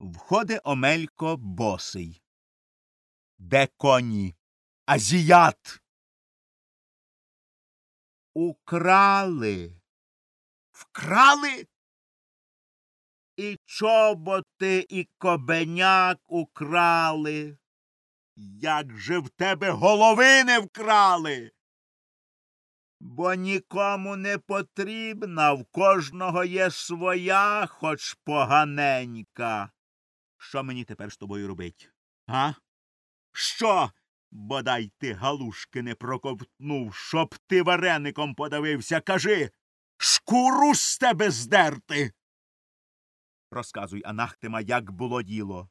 Входить Омелько босий. Де коні? Азіят. Украли. Вкрали? І чоботи, і кобеняк украли. Як же в тебе голови не вкрали? Бо нікому не потрібна, в кожного є своя, хоч поганенька. Що мені тепер з тобою робить? А? Що? Бодай ти галушки не проковтнув, щоб ти вареником подавився. Кажи, шкуру з тебе здерти. Розказуй, Анахтема, як було діло.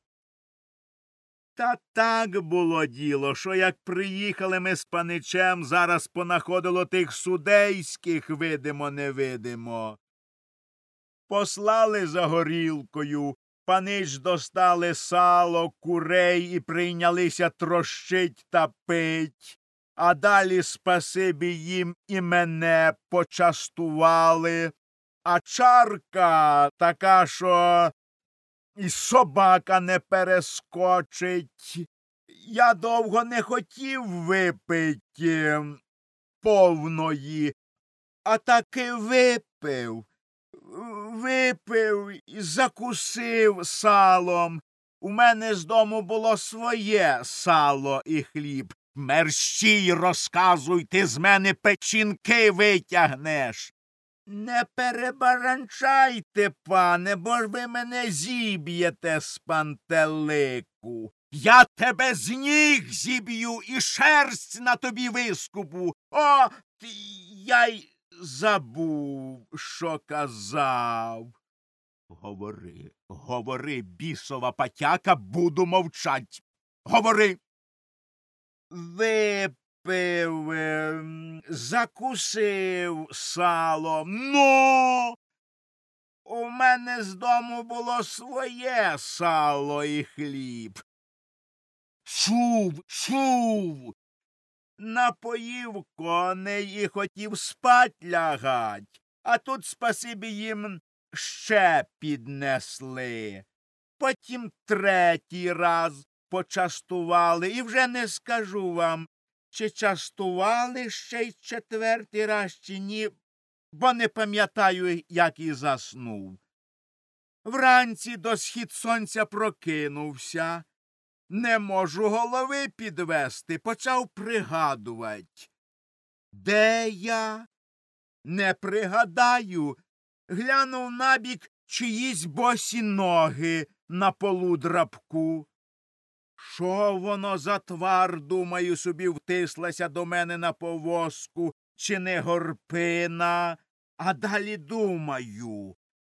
Та так було діло, що як приїхали ми з паничем, зараз понаходило тих судейських, видимо, невидимо. Послали за горілкою, панич достали сало, курей і прийнялися трощить та пить, а далі спасибі їм і мене почастували, а чарка така, що і собака не перескочить. Я довго не хотів випить ем, повної, а таки випив, випив і закусив салом. У мене з дому було своє сало і хліб. Мерщій розказуй, ти з мене печінки витягнеш. Не перебаранчайте, пане, бо ж ви мене зіб'єте з пантелику. Я тебе з ніг зіб'ю і шерсть на тобі вискубу. О, я й забув, що казав. Говори, говори, бісова патяка, буду мовчать. Говори. Випив, ем, закусив сало. Ну. У мене з дому було своє сало і хліб. Чув, чув. Напоїв коней і хотів спать лягать, а тут, спасибі їм, ще піднесли. Потім третій раз почастували, і вже не скажу вам, чи частували ще й четвертий раз, чи ні, бо не пам'ятаю, як і заснув. Вранці до схід сонця прокинувся. Не можу голови підвести, почав пригадувати. Де я? Не пригадаю. Глянув набік чиїсь босі ноги на полу драбку. Що воно за твар, думаю, собі втислася до мене на повозку, чи не горпина? А далі думаю,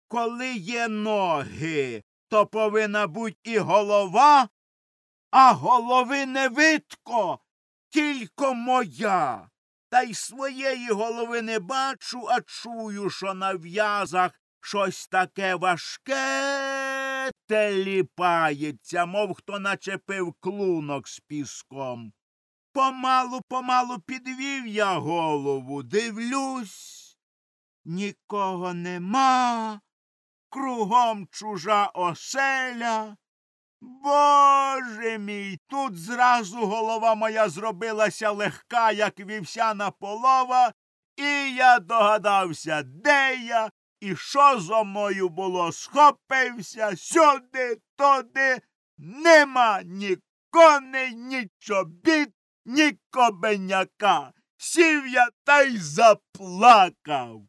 коли є ноги, то повинна бути і голова, а голови не видко, тільки моя. Та й своєї голови не бачу, а чую, що на в'язах щось таке важке теліпається, мов хто начепив клунок з піском. Помалу, помалу підвів я голову, дивлюсь, нікого нема, кругом чужа оселя. Боже мій, тут зразу голова моя зробилася легка, як вівсяна полова, і я догадався, де я і що зо мною було, схопився сюди, туди, нема ні коней, ні чобіт, ні кобеняка. Сів я та й заплакав.